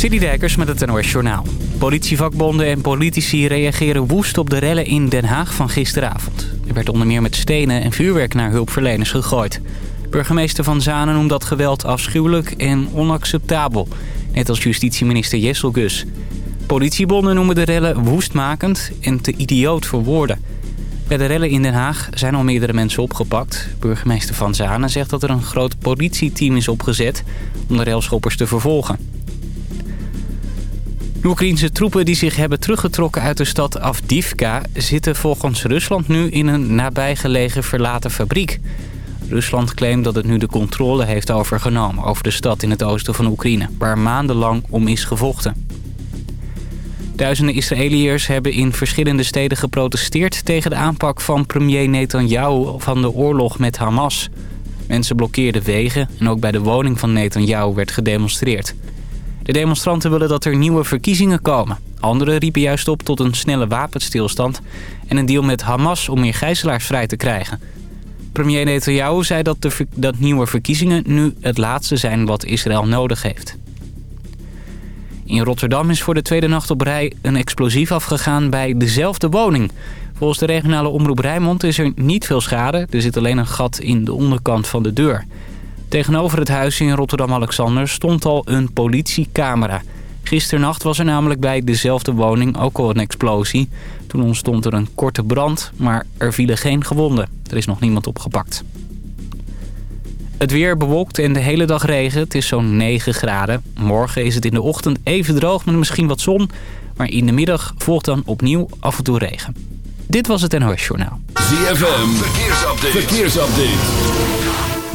Dijkers met het NOS Journaal. Politievakbonden en politici reageren woest op de rellen in Den Haag van gisteravond. Er werd onder meer met stenen en vuurwerk naar hulpverleners gegooid. Burgemeester Van Zanen noemt dat geweld afschuwelijk en onacceptabel. Net als justitieminister Jessel Gus. Politiebonden noemen de rellen woestmakend en te idioot voor woorden. Bij de rellen in Den Haag zijn al meerdere mensen opgepakt. Burgemeester Van Zanen zegt dat er een groot politieteam is opgezet om de railschoppers te vervolgen. De Oekraïnse troepen die zich hebben teruggetrokken uit de stad Avdivka... zitten volgens Rusland nu in een nabijgelegen verlaten fabriek. Rusland claimt dat het nu de controle heeft overgenomen... over de stad in het oosten van Oekraïne... waar maandenlang om is gevochten. Duizenden Israëliërs hebben in verschillende steden geprotesteerd... tegen de aanpak van premier Netanyahu van de oorlog met Hamas. Mensen blokkeerden wegen en ook bij de woning van Netanyahu werd gedemonstreerd... De demonstranten willen dat er nieuwe verkiezingen komen. Anderen riepen juist op tot een snelle wapenstilstand... en een deal met Hamas om meer gijzelaars vrij te krijgen. Premier Netanyahu zei dat, de, dat nieuwe verkiezingen nu het laatste zijn wat Israël nodig heeft. In Rotterdam is voor de tweede nacht op rij een explosief afgegaan bij dezelfde woning. Volgens de regionale omroep Rijnmond is er niet veel schade. Er zit alleen een gat in de onderkant van de deur. Tegenover het huis in Rotterdam-Alexander stond al een politiecamera. Gisternacht was er namelijk bij dezelfde woning ook al een explosie. Toen ontstond er een korte brand, maar er vielen geen gewonden. Er is nog niemand opgepakt. Het weer bewolkt en de hele dag regen. Het is zo'n 9 graden. Morgen is het in de ochtend even droog met misschien wat zon. Maar in de middag volgt dan opnieuw af en toe regen. Dit was het NOS Journaal. ZFM, verkeersupdate. verkeersupdate.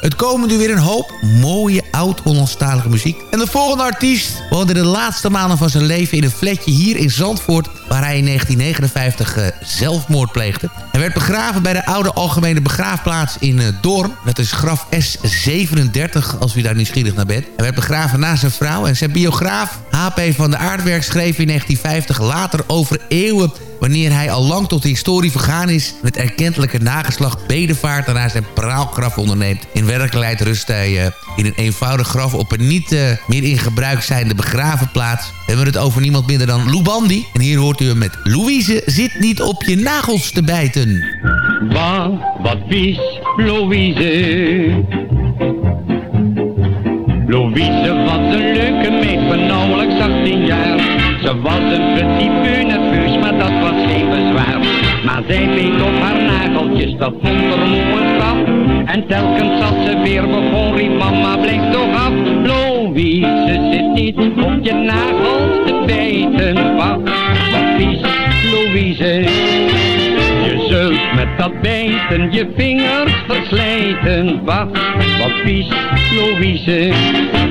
Het komen nu weer een hoop mooie oud-Hollandstalige muziek. En de volgende artiest woonde de laatste maanden van zijn leven in een flatje hier in Zandvoort... waar hij in 1959 uh, zelfmoord pleegde. Hij werd begraven bij de oude algemene begraafplaats in uh, Doorn. Dat is graf S37, als u daar nieuwsgierig naar bent. Hij werd begraven naast zijn vrouw en zijn biograaf H.P. van de Aardwerk schreef in 1950 later over eeuwen wanneer hij al lang tot de historie vergaan is... met erkentelijke nageslag bedevaart en naar zijn praalgraf onderneemt. In werkelijkheid rust hij uh, in een eenvoudig graf op een niet uh, meer in gebruik zijnde begravenplaats. We hebben het over niemand minder dan Lou Bandy. En hier hoort u hem met Louise zit niet op je nagels te bijten. Bah, wat vies, Louise. Louise was een leuke meid van nauwelijks 18 jaar. Ze was een petit nerveus, maar dat was geen bezwaar. Maar zij beet op haar nageltjes, dat vond er moe straf. En telkens als ze weer begon, riep mama, blijf toch af. Louise zit niet op je nagels te bijten. Wacht, met dat bijten je vingers verslijten. Wacht, wat vies, Louise.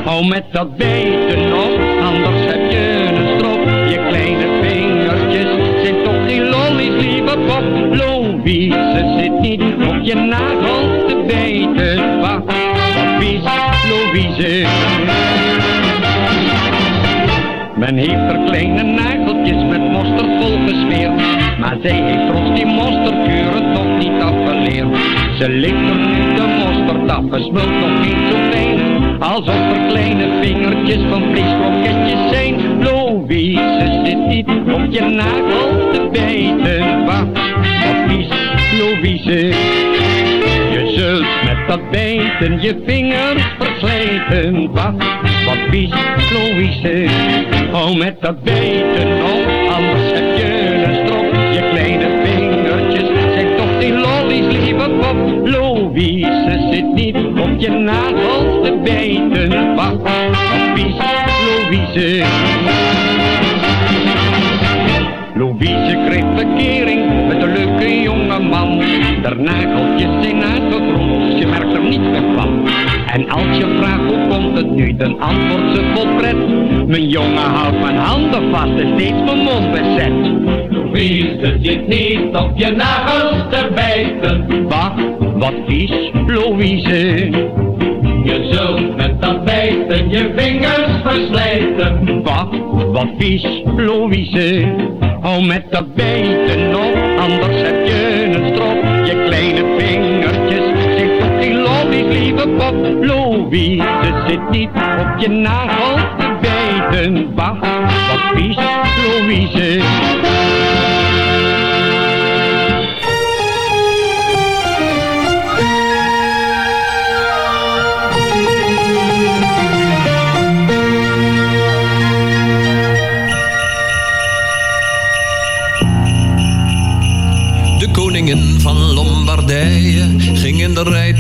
Hou met dat bijten op, anders heb je een strop. Je kleine vingertjes zijn toch geen lollies, lieve pop. Louise zit niet op je nagels te bijten. Wacht, wat vies, Louise. Men heeft er kleine nageltjes met mosterd volgesmeerd. Maar zij heeft ons die mosterdkuren toch niet afgeleerd. Ze ligt er nu de mosterd afgesmuld nog niet zo fijn. Alsof er kleine vingertjes van vleeskroketjes zijn. Louise zit niet op je nagels te bijten. Wat vies, Louise. Je zult met dat bijten je vingers verslijten. Wacht, wat vies, Louise. Hou met dat bijten die lollies, lieve pop. Louise zit niet op je nagels te bijten. Wacht, Louise. Louise. Louise kreeg verkering met een leuke jonge man. De nageltjes zijn uitgegroeid, je merkt er niet meer van. En als je vraagt hoe komt het nu, dan antwoordt ze vol pret. Mijn jongen houdt mijn handen vast en steeds mijn mond bezet. Louise zit niet op je nagels te bijten. Wacht, wat vies, Louise. Je zult met dat bijten je vingers verslijten. Wacht, wat vies, Louise. Hou met dat bijten op, anders heb je een strop. Je kleine vingertjes zit op die lieve pop. Louise zit niet op je nagels te bijten. Wacht, wat vies, Louise.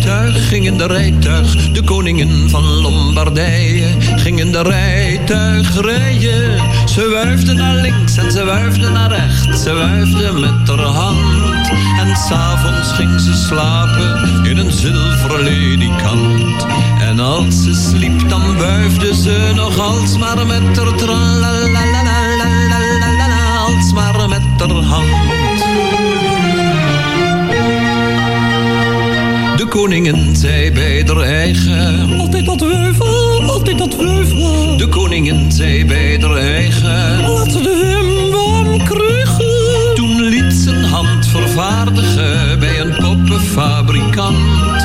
Rijtuig, ging in de rijtuig. De koningin van Lombardije ging in de rijtuig rijden. Ze wuifde naar links en ze wuifde naar rechts. Ze wuifde met haar hand. En s'avonds ging ze slapen in een zilveren ledikant. En als ze sliep dan wuifde ze nog alsmaar met haar tralalalalalalala, alsmaar met haar hand. Koningin zei bij haar eigen. Altijd dat weuvel, altijd dat weuvel De koningin zei bij haar eigen. Laat ze de hem warm krijgen Toen liet een hand vervaardigen Bij een poppenfabrikant.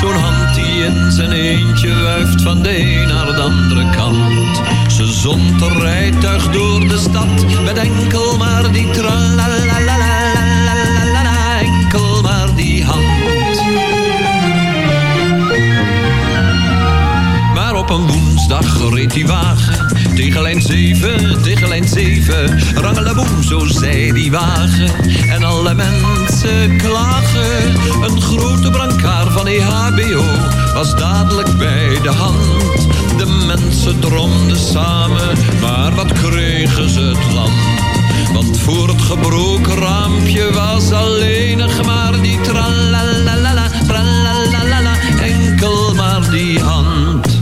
Zo'n hand die in zijn eentje wuift Van de een naar de andere kant. Ze zond een rijtuig door de stad Met enkel maar die tralalalalalalala op een woensdag reed die wagen. Tegen lijn 7, tegen lijn 7 Rangeleboem, zo zei die wagen. En alle mensen klagen. Een grote brancard van EHBO Was dadelijk bij de hand. De mensen dromden samen Maar wat kregen ze het land? Want voor het gebroken raampje was alleen nog maar die tralalala, tralalala, enkel maar die hand.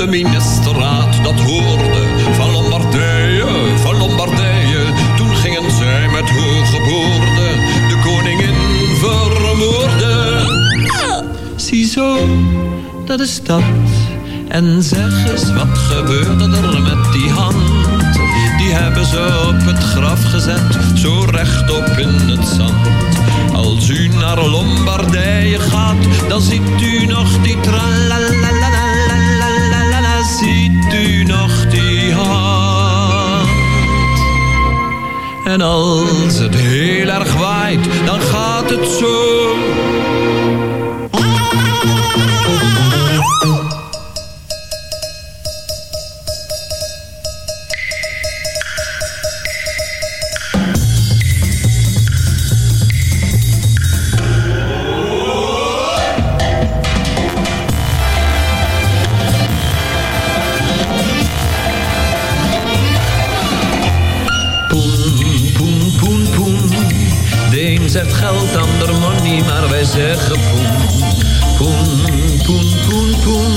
De ministerraad dat hoorde van Lombardije, van Lombardije, toen gingen zij met hoge boorden de koningin vermoorden. Ziezo, dat is dat. En zeg eens, wat gebeurde er met die hand? Die hebben ze op het graf gezet, zo rechtop in het zand. Als u naar Lombardije gaat, dan ziet u nog die tralalalalalalala, ziet u nog die hand. En als het heel erg waait, dan gaat het zo. Zegt geld, ander money, maar wij zeggen poen. Poen, poen, poen, poen.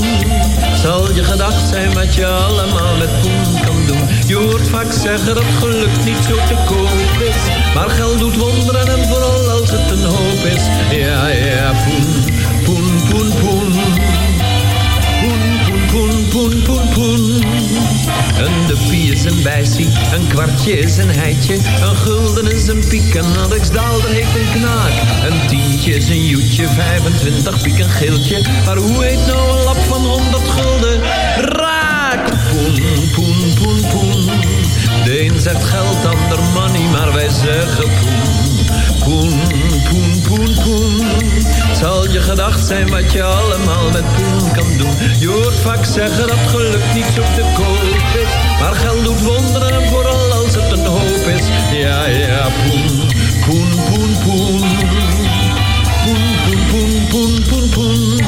Zal je gedacht zijn wat je allemaal met poen kan doen. Je hoort vaak zeggen dat geluk niet zo te koop is. Maar geld doet wonderen en vooral als het een hoop is. Ja, ja, poen, Een duppie is een bijsie, een kwartje is een heitje, een gulden is een piek, een Aleksdaalder heeft een knaak. Een tientje is een joetje, 25 piek een geeltje, maar hoe heet nou een lap van 100 gulden? Raak! Poen, poen, poen, poen. De een zegt geld, ander money, maar wij zeggen poen. Poen, poen, poen, poen. Zal je gedacht zijn wat je allemaal met poen kan doen. Je hoort vaak zeggen dat geluk niet zo te koop is. Maar geld doet wonderen en vooral als het een hoop is. Ja, ja, poen, poen, poen, poen. Poen, poen, poen, poen, poen, poen.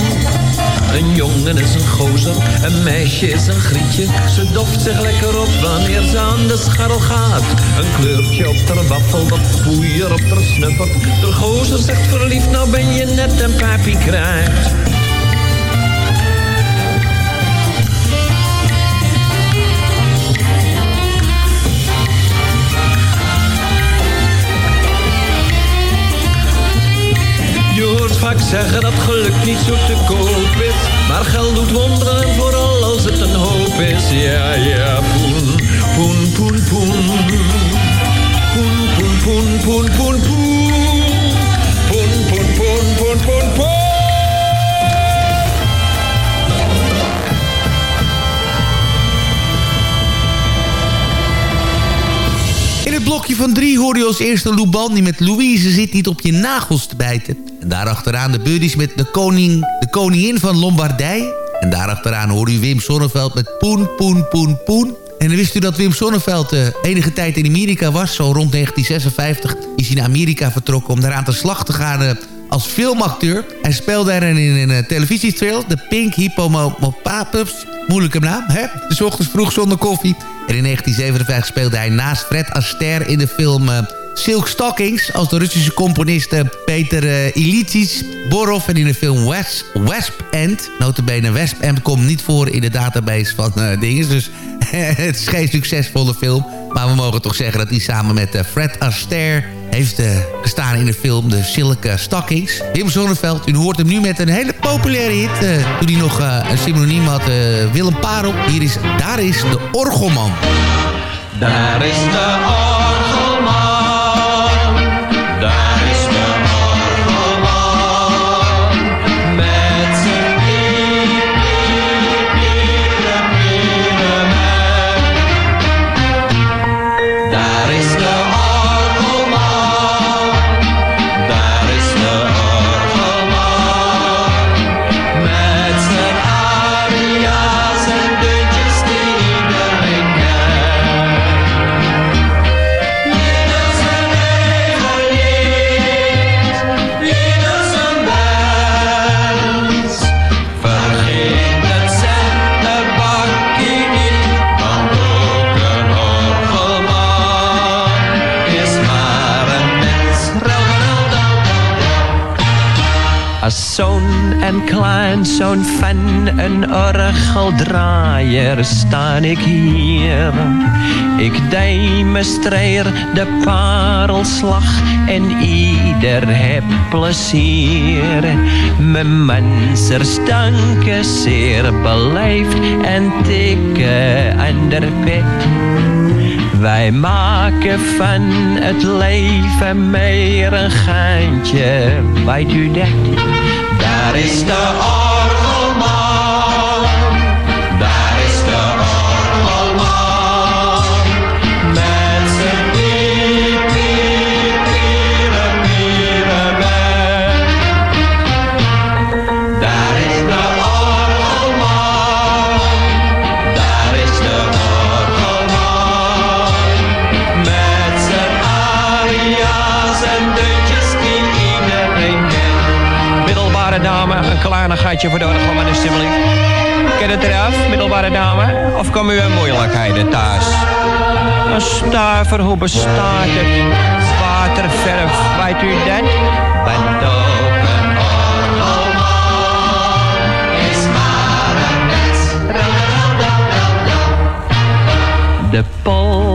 Een jongen is een gozer, een meisje is een grietje. Ze doft zich lekker op wanneer ze aan de scharrel gaat. Een kleurtje op haar waffel, wat poeier op haar snuffert. De gozer zegt verliefd, nou ben je net een papie vaak zeggen dat geluk niet zo te koop is. Maar geld doet wonderen, vooral als het een hoop is. Ja, ja, poen, poen, poen, poen. Poen, poen, poen, poen, poen, poen. Poen, poen. In het blokje van drie hoorde je als eerste Lou Bandy met Louise zit niet op je nagels te bijten. En daarachteraan de buddies met de, koning, de koningin van Lombardije. En daarachteraan hoorde u Wim Sonneveld met Poen, Poen, Poen, Poen. En wist u dat Wim Sonneveld uh, enige tijd in Amerika was. Zo rond 1956 is hij naar Amerika vertrokken om daar aan slag te gaan... Uh, als filmacteur. Hij speelde erin in een televisietrail, de Pink Hippopotamus. Moeilijke naam, hè? De ochtends vroeg zonder koffie. En in 1957 speelde hij naast Fred Astaire in de film... Uh, Silk Stockings als de Russische componisten Peter uh, Borov en in de film West, West End. Notabene West End komt niet voor in de database van uh, dingen, dus het is geen succesvolle film. Maar we mogen toch zeggen dat hij samen met Fred Astaire heeft gestaan in de film De Silk Stockings. Wim Zonneveld, u hoort hem nu met een hele populaire hit. toen hij nog een synoniem had, Willem Parel. Hier is Daar is de Orgelman. Daar is de Orgelman. Kleinzoon van een orgeldraaier sta ik hier. Ik demonstreer de parelslag en ieder heb plezier. Mijn mensers danken zeer beleefd en tikken aan de pet. Wij maken van het leven meer een geintje, weet u dat? Daar is de kleinigheidje voor de orgelman alsjeblieft. Ken het eraf, middelbare dame? Of komen u in moeilijkheden thuis? Een stuiver, hoe bestaat het? Waterverf, weet u dat? Want ook een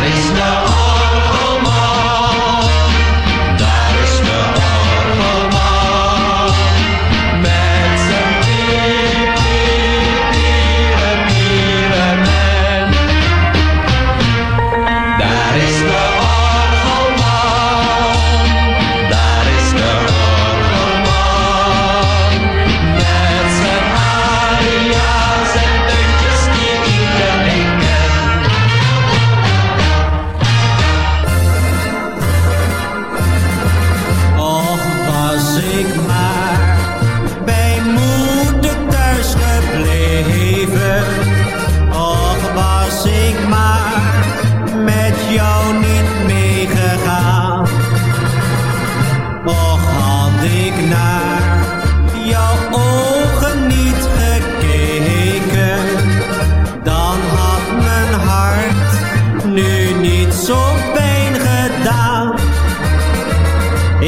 Daar is de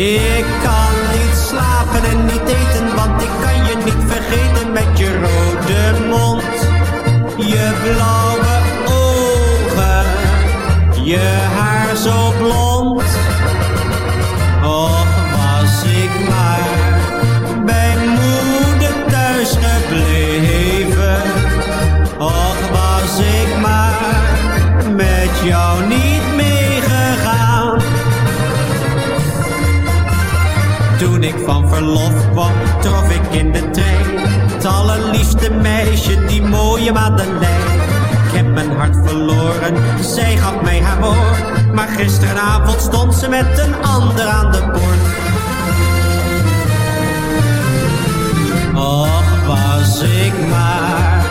Ik kan niet slapen en niet eten, want ik kan je niet vergeten met je rode mond, je blauw Lof kwam, trof ik in de trein. Het allerliefste meisje, die mooie Madeleine. Ik heb mijn hart verloren, zij gaf mij haar woord. Maar gisteravond stond ze met een ander aan de poort. Och, was ik maar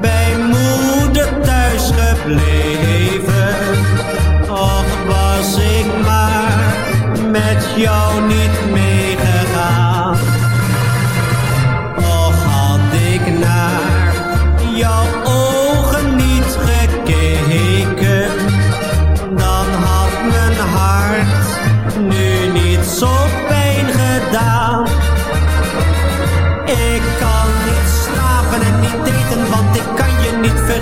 bij moeder thuis gebleven. Och, was ik maar met jou niet meer.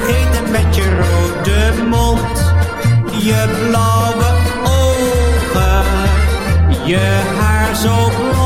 Vergeten met je rode mond, je blauwe ogen, je haar zo blond.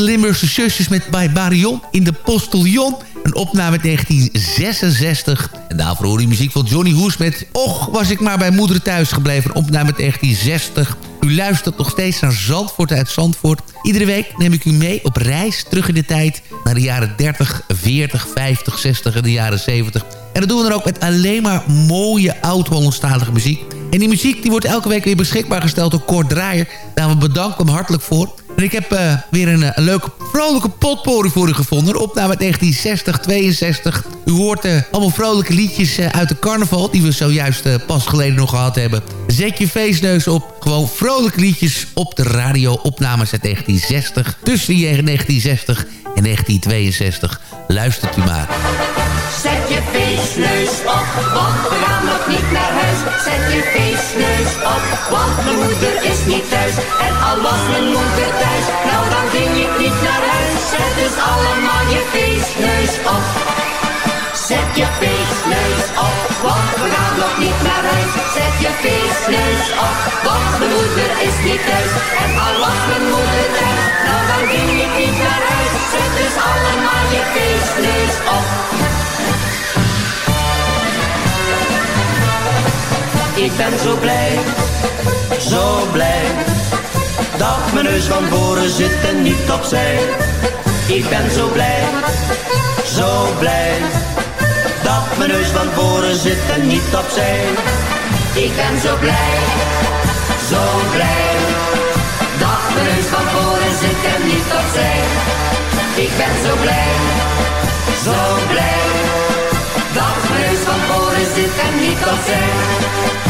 De Limburgse zusjes met bij Barion in de Postillon. Een opname uit 1966. En daarvoor hoor je muziek van Johnny Hoes met... Och, was ik maar bij moeder thuis gebleven. Een opname uit 1960. U luistert nog steeds naar Zandvoort uit Zandvoort. Iedere week neem ik u mee op reis terug in de tijd... naar de jaren 30, 40, 50, 60 en de jaren 70. En dat doen we dan ook met alleen maar mooie oud-Hollandstalige muziek. En die muziek die wordt elke week weer beschikbaar gesteld door Kort Draaier. Daar we bedanken hem hartelijk voor. En ik heb eh, weer een, eh, leuke vrolijke potpourri voor u gevonden. Opname uit 1960, 62. U hoort eh, allemaal vrolijke liedjes uit de carnaval... die we zojuist pas geleden nog gehad hebben. Zet je feestneus op. Gewoon vrolijke liedjes op de radio. Opnames uit 1960. Tussen 1960 en 1962. Luistert u maar. Je feestneus op, want we gaan nog niet naar huis. Zet je feestneus op, want mijn moeder is niet thuis. En al was mijn moeder thuis, nou dan ging ik niet naar huis. Zet dus allemaal je feestneus op. Zet je feestneus op, want we gaan nog niet naar huis. Zet je feestneus op, want mijn moeder is niet thuis. En al was mijn moeder thuis, nou dan ging ik niet naar huis. Zet dus allemaal feestneus Ik ben zo blij, zo blij, dat mijn neus van voren zit en niet opzij. Ik ben zo blij, zo blij, dat mijn neus van voren zit en niet opzij. Ik ben zo blij, zo blij, dat mijn neus van voren zit en niet opzij. Ik ben zo blij, zo blij, dat mijn neus van voren zit en niet opzij.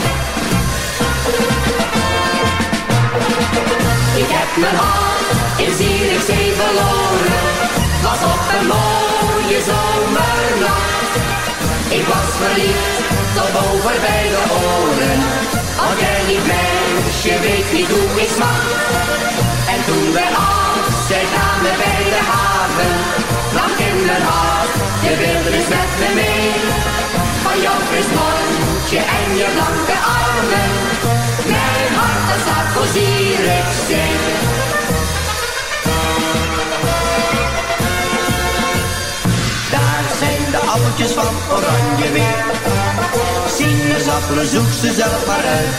Ik heb mijn hart in Zierikzee verloren. Was op een mooie zomernacht. Ik was verliefd tot over bij de oren. Al jij niet meisje weet niet hoe ik smak. En toen wij afscheid namen bij de haven. Lag in mijn hart, je wilde met me mee. Van jouw fris mondje en je blanke armen. Mijn hart dat staat voor. Daar zijn de appeltjes van oranje weer. Sinaasappelen, zoek ze zelf maar uit.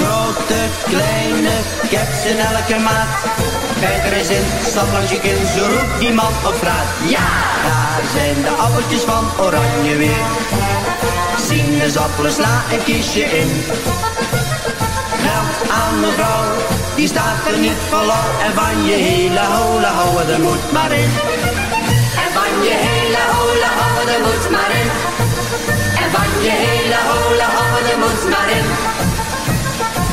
Grote, kleine, ik ze in elke maat. Kijk er eens in, stap langs je kin, zo roept die man op straat. Ja, daar zijn de appeltjes van oranje weer. Sinaasappelen, sla een kiesje in. Geld aan mevrouw, die staat er niet voor lauw. En van je hele hola houden, er moet maar in. En van je hele hola houden, er moet maar in. En van je hele hola houden, er moet maar in.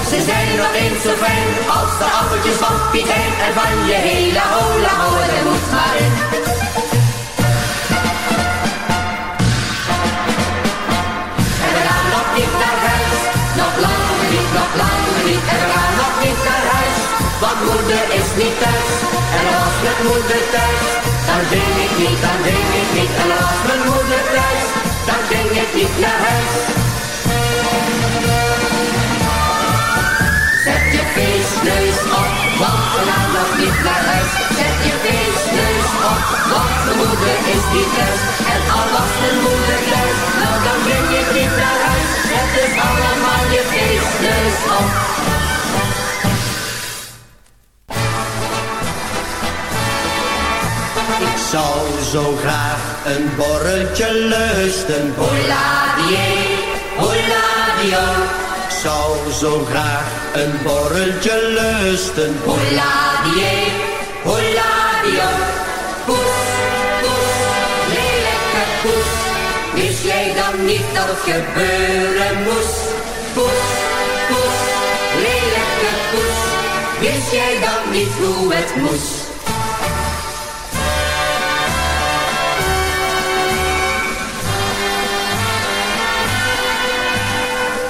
Ze zijn nog eens zo fijn als de appeltjes van Piet. En van je hele hola houden, er moet maar in. Moeder is niet thuis. En was met moeder thuis, dan ging ik niet, dan ging ik niet. En was mijn moeder thuis, dan ging ik niet naar huis. Zet je feestneus op, want we gaan nog niet naar huis. Zet je feestneus op, want mijn moeder is niet thuis. En al was mijn moeder thuis, nou dan ging ik niet naar huis. Zet dus allemaal je feestneus op. zou zo graag een borreltje lusten. Holladier, holladio. Ik zou zo graag een borreltje lusten. Holladier, holladio. Poes, poes, lelijke poes. Wist jij dan niet dat het gebeuren moest? Poes, poes, lelijke poes. Wist jij dan niet hoe het moest?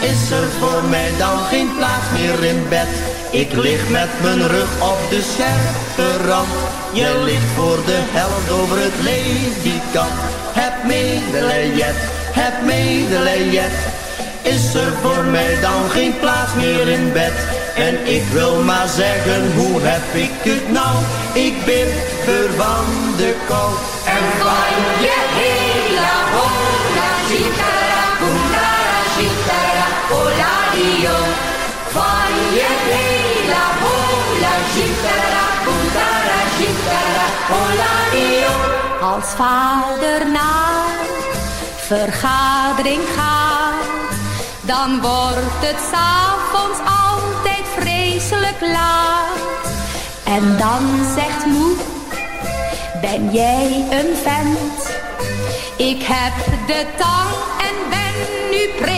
Is er voor mij dan geen plaats meer in bed? Ik lig met mijn rug op de rand. Je ligt voor de helft over het ledikant. Heb medelijden, heb medelijden. Is er voor mij dan geen plaats meer in bed? En ik wil maar zeggen, hoe heb ik het nou? Ik ben kou. En van je hele van je hola, hola, Als vader naar vergadering gaat, dan wordt het s'avonds altijd vreselijk laat. En dan zegt moe, ben jij een vent? Ik heb de tang en ben nu president.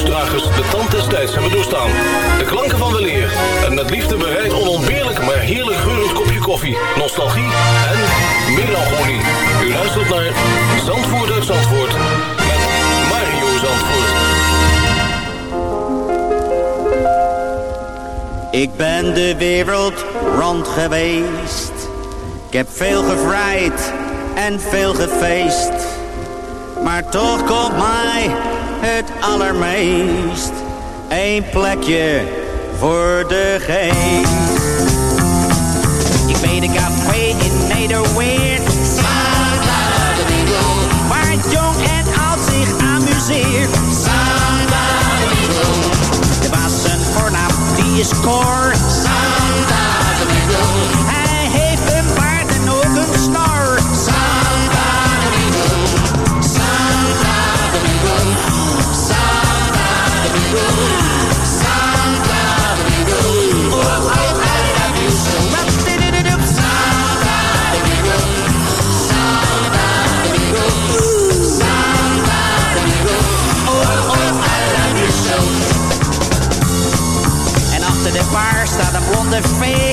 de tand des tijds hebben doorstaan. De klanken van weleer en met liefde bereid onontbeerlijk maar heerlijk geurend kopje koffie, nostalgie en melancholie. U luistert naar Zandvoort uit Zandvoort met Mario Zandvoort. Ik ben de wereld rond geweest. Ik heb veel gevrijd en veel gefeest. Maar toch komt mij het allermeest een plekje voor de geest. Ik weet een café in Nederweert. Waar jong en oud zich amuseert. Er was een voornaam, die is Cor. Staat een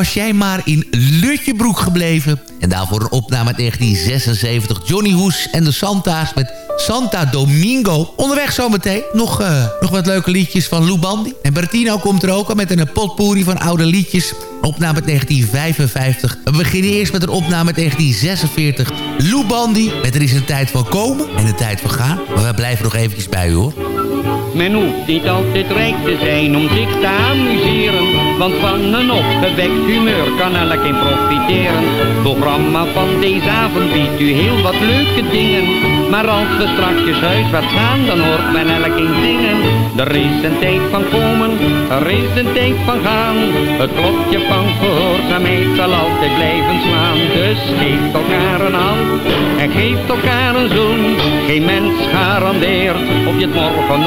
Was jij maar in Lutjebroek gebleven. En daarvoor een opname uit 1976. Johnny Hoes en de Santa's met Santa Domingo. Onderweg zometeen nog, eh, nog wat leuke liedjes van Lou. En Bertino komt er ook al met een potpourri van oude liedjes. Opname uit 1955. We beginnen eerst met een opname uit 1946. Lou met Er is een tijd van komen en een tijd van gaan. Maar we blijven nog eventjes bij u hoor. Men hoeft niet altijd rijk te zijn om zich te amuseren. Want van een opgewekt humeur kan elk in profiteren. Het programma van deze avond biedt u heel wat leuke dingen. Maar als we strakjes huiswaarts gaan, dan hoort men elk in zingen. Er is een tijd van komen, er is een tijd van gaan. Het klokje van gehoorzaamheid zal altijd blijven slaan. Dus geeft elkaar een hand en geeft elkaar een zoen. Geen mens garandeert of je het morgen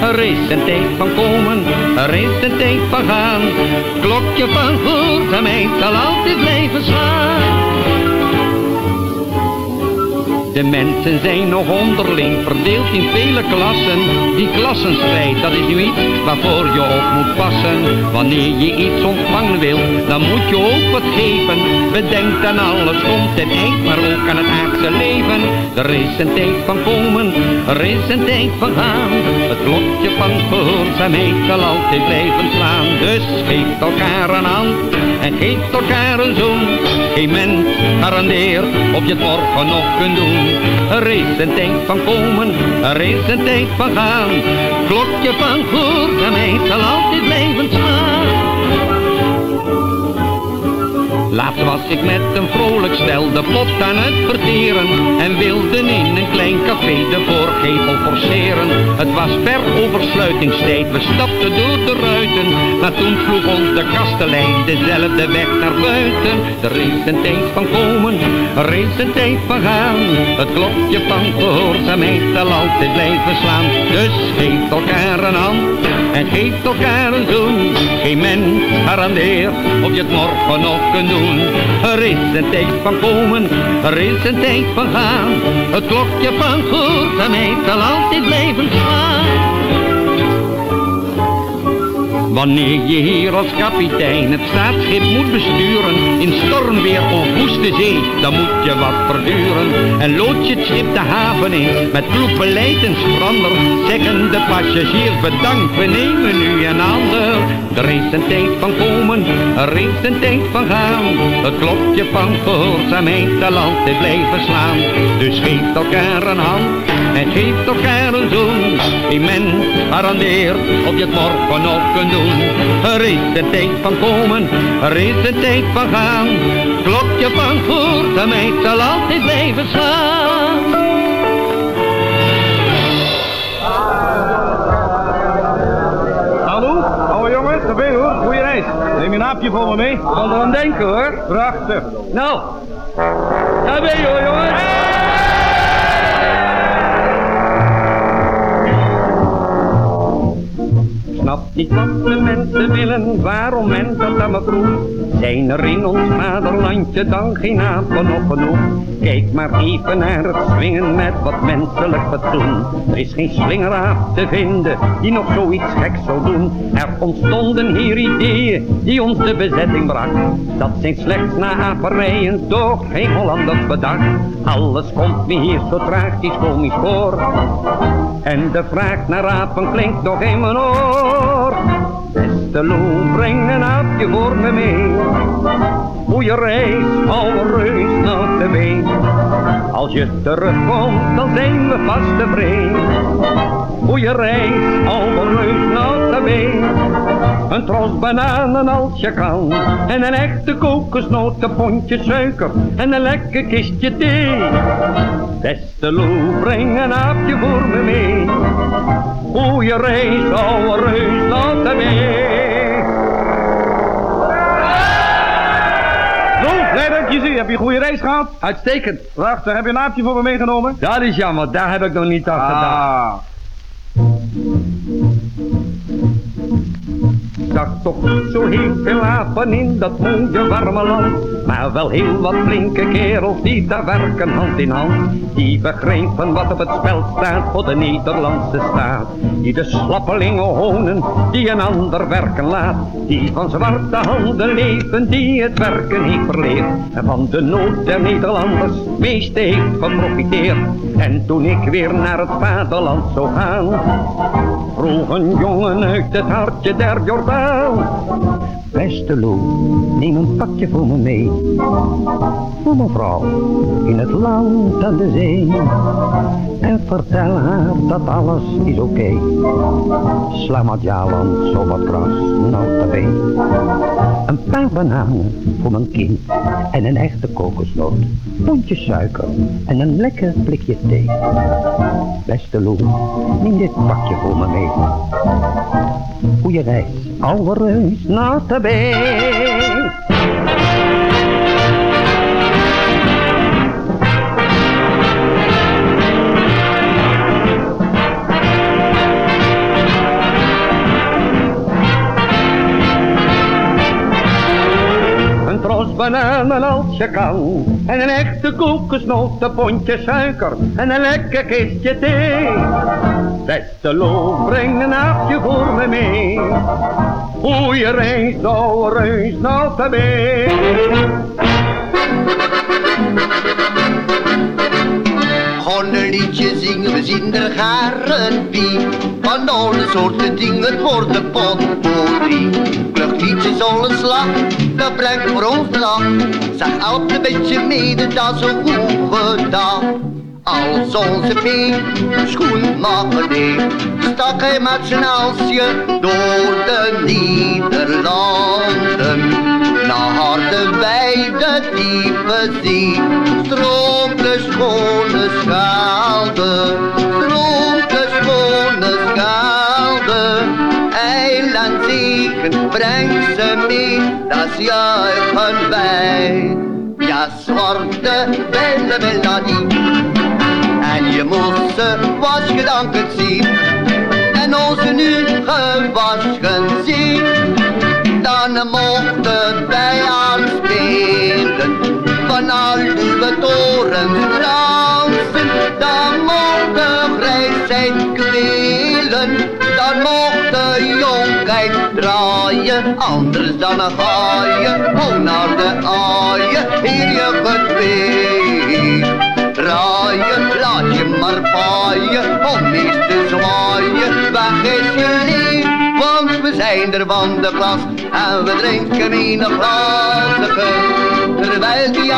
Er is een tijd van komen, er is een tijd van gaan. Klokje van gehoorzaamheid zal altijd blijven slaan. De mensen zijn nog onderling verdeeld in vele klassen. Die klassenstrijd, dat is nu iets waarvoor je op moet passen. Wanneer je iets ontvangen wil, dan moet je ook wat geven. Bedenk aan alles komt het eind, maar ook aan het aardse leven. Er is een tijd van komen, er is een tijd van gaan. Het klokje van gehoorzaamheid zal altijd blijven slaan. Dus geef elkaar een hand en geef elkaar een zoen. Geen mens garandeert of je het morgen nog kunt doen. Er is een tijd van komen, er is een tijd van gaan. Klokje van gehoorzaamheid zal altijd blijven. Laatst was ik met een vrolijk stel de pot aan het verteren En wilden in een klein café de voorgevel forceren. Het was ver over sluitingstijd, we stapten door de ruiten Maar toen vroeg ons de kastelein dezelfde weg naar buiten. Er is een tijd van komen, er is een tijd van gaan Het klokje van gehoorzaamheid zal altijd blijven slaan. Dus geef elkaar een hand en geef elkaar een zoen Geen mens garandeert of je het morgen nog kunt doen er is een tijd van komen, er is een tijd van gaan. Het klokje van gehoorzaamheid zal altijd blijven slaan. Wanneer je hier als kapitein het staatsschip moet besturen In stormweer of woeste zee, dan moet je wat verduren. En lood je het schip de haven in, met kloek beleid en schrander Zeggen de passagiers bedankt, we nemen nu een ander. Er is een tijd van komen, er is een tijd van gaan. Het klokje van gehoorzaamheid zal altijd blijven slaan. Dus geef elkaar een hand en geef elkaar een zoen Die men garandeert of je het morgen nog kunt doen er is een tijd van komen, er is een tijd van gaan. Klokje van gehoorzaamheid zal altijd blijven ben je hoor. Goeie reis. Neem je een aapje voor me mee? Kan er aan denken hoor. Prachtig. Nou, daar ben je hoor jongen. Snap niet wat de mensen willen, waarom men dat me vroeg. Zijn er in ons vaderlandje dan geen apen nog genoeg? Kijk maar even naar het swingen met wat menselijk fatsoen. Er is geen slingeraap te vinden die nog zoiets geks zou doen. Er ontstonden hier ideeën die ons de bezetting brak. Dat zijn slechts na aperijen door geen Hollanders bedacht. Alles komt me hier zo tragisch komisch voor. En de vraag naar apen klinkt nog in mijn oor. Beste Lou, breng een aapje voor me mee. Goeie reis, oude reus naar de been. Als je terugkomt, dan zijn we vast tevreden. Goeie reis, oude reus naar de been. Een tros bananen als je kan. En een echte kokosnoot, een pondje suiker. En een lekker kistje thee. Beste Lou, breng een aapje voor me mee. Goeie reis, oude reus naar de. Je. Heb je een goede reis gehad? Uitstekend. Wacht, heb je een aapje voor me meegenomen? Dat is jammer, daar heb ik nog niet aan. Ah. Zag toch niet zo heel veel apen in dat mooie warme land. Maar wel heel wat flinke kerels die daar werken hand in hand. Die begrijpen wat op het spel staat voor de Nederlandse staat. Die de slappelingen honen, die een ander werken laat. Die van zwarte handen leven, die het werken heeft verleerd. En van de nood der Nederlanders meeste heeft geprofiteerd. En toen ik weer naar het vaderland zou gaan, vroeg een jongen uit het hartje der Jordaan. Beste Lou, neem een pakje voor me mee. Voor mevrouw, in het land aan de zee. En vertel haar dat alles is oké. Okay. Maar Jaland, zo wat gras, notabene. Een paar bananen voor mijn kind. En een echte kokosnoot. Pondje suiker en een lekker blikje thee. Beste Lou, neem dit pakje voor me mee. Goeie reis, oude reus, notabene. Bananen als je kan. En een echte kokosnoot, een pondje suiker en een lekker kistje thee. Beste loof, breng een aapje voor me mee. Goeie reis, ouwe reis, nou te Gewoon een liedje zingen, we zien er garen. Van alle soorten dingen worden potpourri. Kluchtliedjes al een slag, dat brengt voor ons de lach. Zeg altijd een beetje mede, dat is zo goed gedaan. Als onze Piet schoenmaker deed, stak hij met zijn alsje door de Nederlanden. Naar de wijde diepe zee, stroomt de schone schaalde, stroomt brengt ze mee, dat juichen wij. Ja, zwarte belle melodie en je moest ze wasgedankend zien. En onze nu gewaschen zien. Dan mochten wij aanspelen. Van al uw torens dansen. Dan mocht de grijsheid kwelen. Dan mocht de jonkheid draaien. Anders dan een gaaien. Hoe naar de aaien. Hier je gedweet. Draaien, laat je maar paaien, om eens te zwaaien. Weg is je we zijn er van de klas. En we drinken in een glazen Terwijl die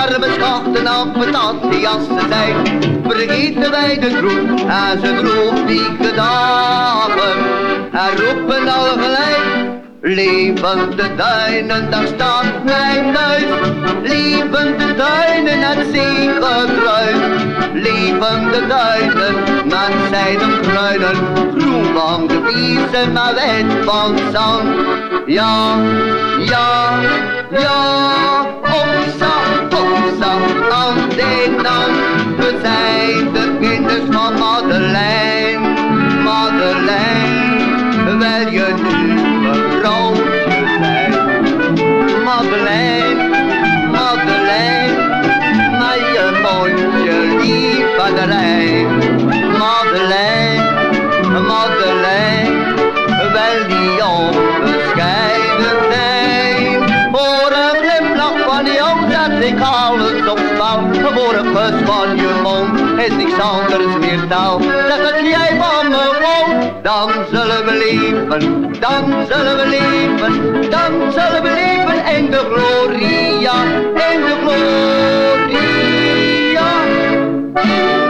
die jassen zijn. Vergeten wij de groep en ze droeg die gedagen. En roepen al gelijk. Levende duinen, daar staat mijn huis. Levende duinen, het zegekruis. Levende duinen, met zijden kruiden. Van de biezen, maar wit van zand. Ja, ja, ja, opsa, opsa, aan de naam. We zijn de kinders van Madeleine, Madeleine. Wel je nu mevrouwtje zijn, Madeleine. Madeleine, maar je mondje lief Madeleine, nou dat jij van me woont, dan zullen we leven, dan zullen we leven, dan zullen we leven in de gloria, in de gloria,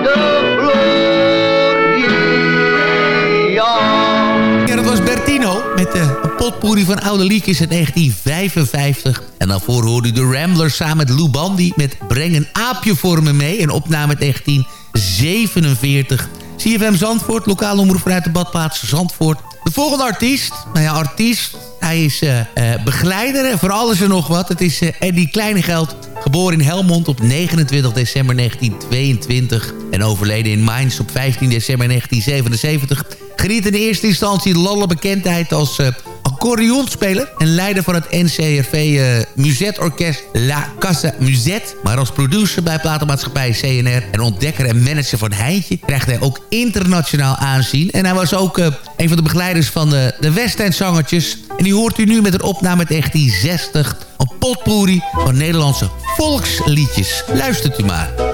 de gloria. Ja, dat was Bertino met eh, de potpourri van oude liedjes in 1955. En daarvoor hoorde u de Ramblers samen met Lou Bandy met Breng een aapje voor me mee. Een opname 19 47. CFM Zandvoort, lokale omroep vanuit de badplaats Zandvoort. De volgende artiest, nou ja, artiest, hij is eh, eh, begeleider en voor alles en nog wat. Het is uh, Eddie Kleinegeld, geboren in Helmond op 29 december 1922... en overleden in Mainz op 15 december 1977... geniet in de eerste instantie lalle lolle bekendheid als accordeonspeler en leider van het NCRV uh, Muzetorkest La Casa Muzet. Maar als producer bij platenmaatschappij CNR en ontdekker en manager van Heintje... krijgt hij ook internationaal aanzien. En hij was ook uh, een van de begeleiders van de, de zangertjes. En die hoort u nu met een opname uit 1960. Een potpourri van Nederlandse volksliedjes. Luistert u maar.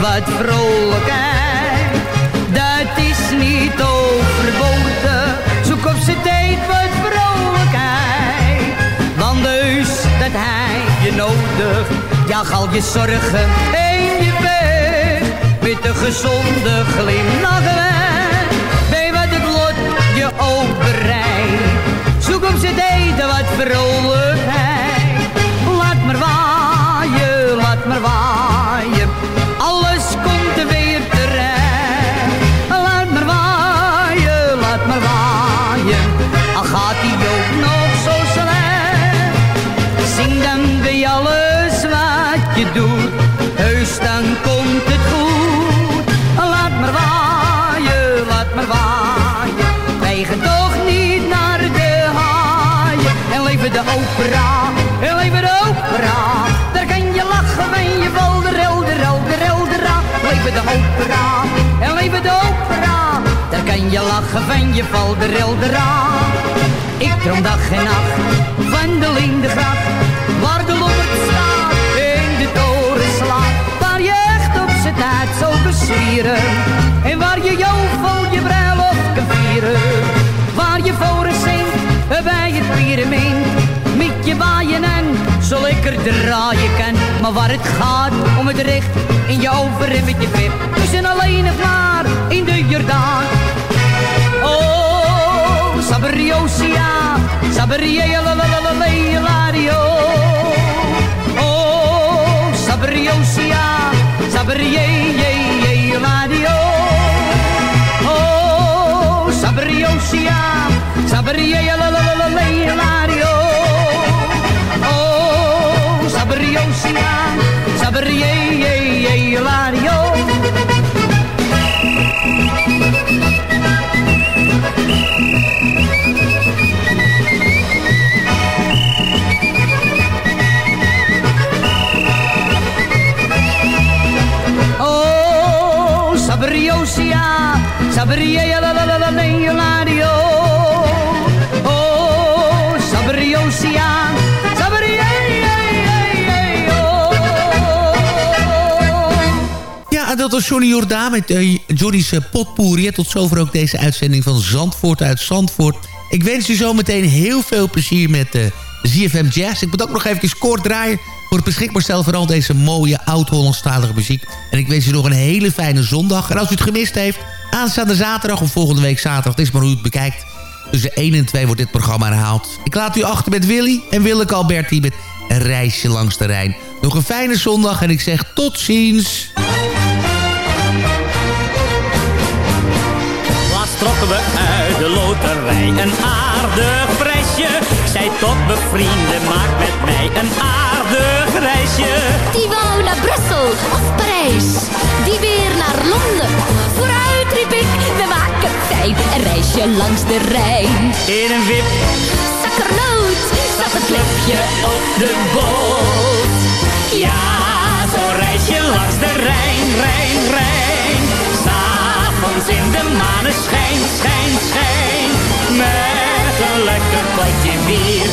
Wat vrolijkheid, dat is niet overboden. Zoek op zijn tijd wat vrolijkheid, want dus dat hij je nodig. Ja, al je zorgen en je weg, met een gezonde glimlach weg. Bij wat het lot je ook zoek op zijn tijd wat vrolijkheid. Je lachen van je val de rel, de ra. Ik droom dag en nacht van de lindengracht. Waar de lommerd staat en de toren slaat. Waar je echt op z'n tijd zo besieren. En waar je jovel je bruiloft kan vieren. Waar je voor een zingt bij het pyramid. Met je waaien en zo lekker draaien kan. Maar waar het gaat om het recht in je over met je. We zijn alleen nog maar in de Jordaan. Oh, Sabriosia, Sabria, la la la la la la Oh, la Oh, Sabria, Sabria, la la la la. Oh, Sabria, Ja, dat was Johnny Jordaan met uh, Johnny's uh, potpourri. Tot zover ook deze uitzending van Zandvoort uit Zandvoort. Ik wens u zometeen heel veel plezier met uh, ZFM Jazz. Ik moet ook nog even kort draaien voor het beschikbaar stellen van al deze mooie oud-Hollandstalige muziek. En ik wens u nog een hele fijne zondag. En als u het gemist heeft, aanstaande zaterdag of volgende week zaterdag, het is maar hoe u het bekijkt. Tussen 1 en 2 wordt dit programma herhaald. Ik laat u achter met Willy en Willeke Alberti met een reisje langs de Rijn. Nog een fijne zondag en ik zeg tot ziens. Laatst trokken we uit de loterij een aardig prijsje. Zei tot bevrienden, maak met mij een aardig reisje. Die wou naar Brussel of Parijs, die weer naar Londen. Vooruit riep ik, we maken tijd, een reisje langs de Rijn. In een wip, zakkernoot, zat het klepje op de boot. Ja, zo'n reisje langs de Rijn, Rijn, Rijn.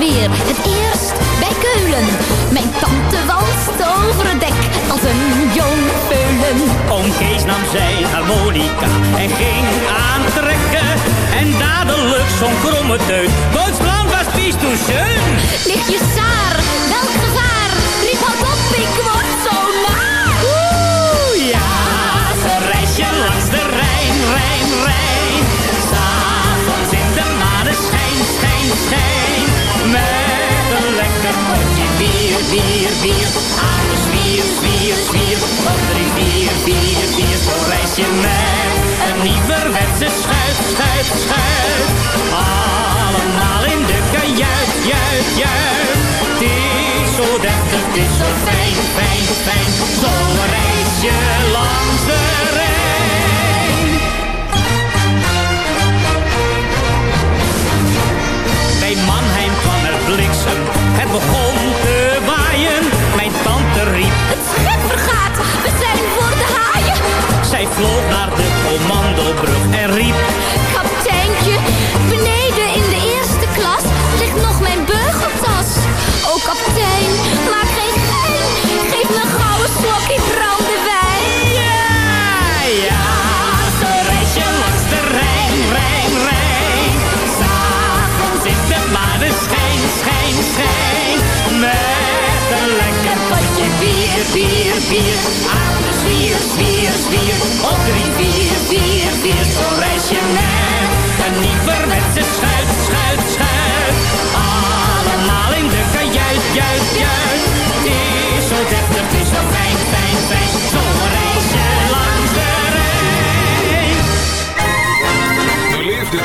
weer, het eerst bij Keulen. Mijn tante walst over het dek als een jong peulen. Oom Kees nam zijn harmonica en ging aantrekken. En dadelijk zo'n kromme teut. Duitsland was pies toen schön. Ligt je saar, welk gevaar? Riep houd op, ik word zo naar. Oeh, ja, reisje lekker potje bier, bier, bier. Aan de spier, spier, spier. Want er is bier, bier, bier. Zo reis je mee. een nieuwerwetse schuit, schuit, schuit. Allemaal in de kajuit, juit, juit. Het is zo deftig, het is zo fijn, fijn, fijn. Zo reis je langs de rij. Begon te waaien. Mijn tante riep, Het schip vergaat, we zijn voor de haaien. zij vloog naar de commandobrug en riep... Kapiteintje, beneden in de eerste klas ligt nog mijn beugeltas. Oh kapitein, bier, de zwier, zwier, zwier. Op drie, vier, vier, vier. Zo'n reisje met een nieuwerwetse schuit, schuit, schuit. Allemaal in de kajuit, juist, juist. Het is zo deftig, het is zo fijn, fijn, fijn.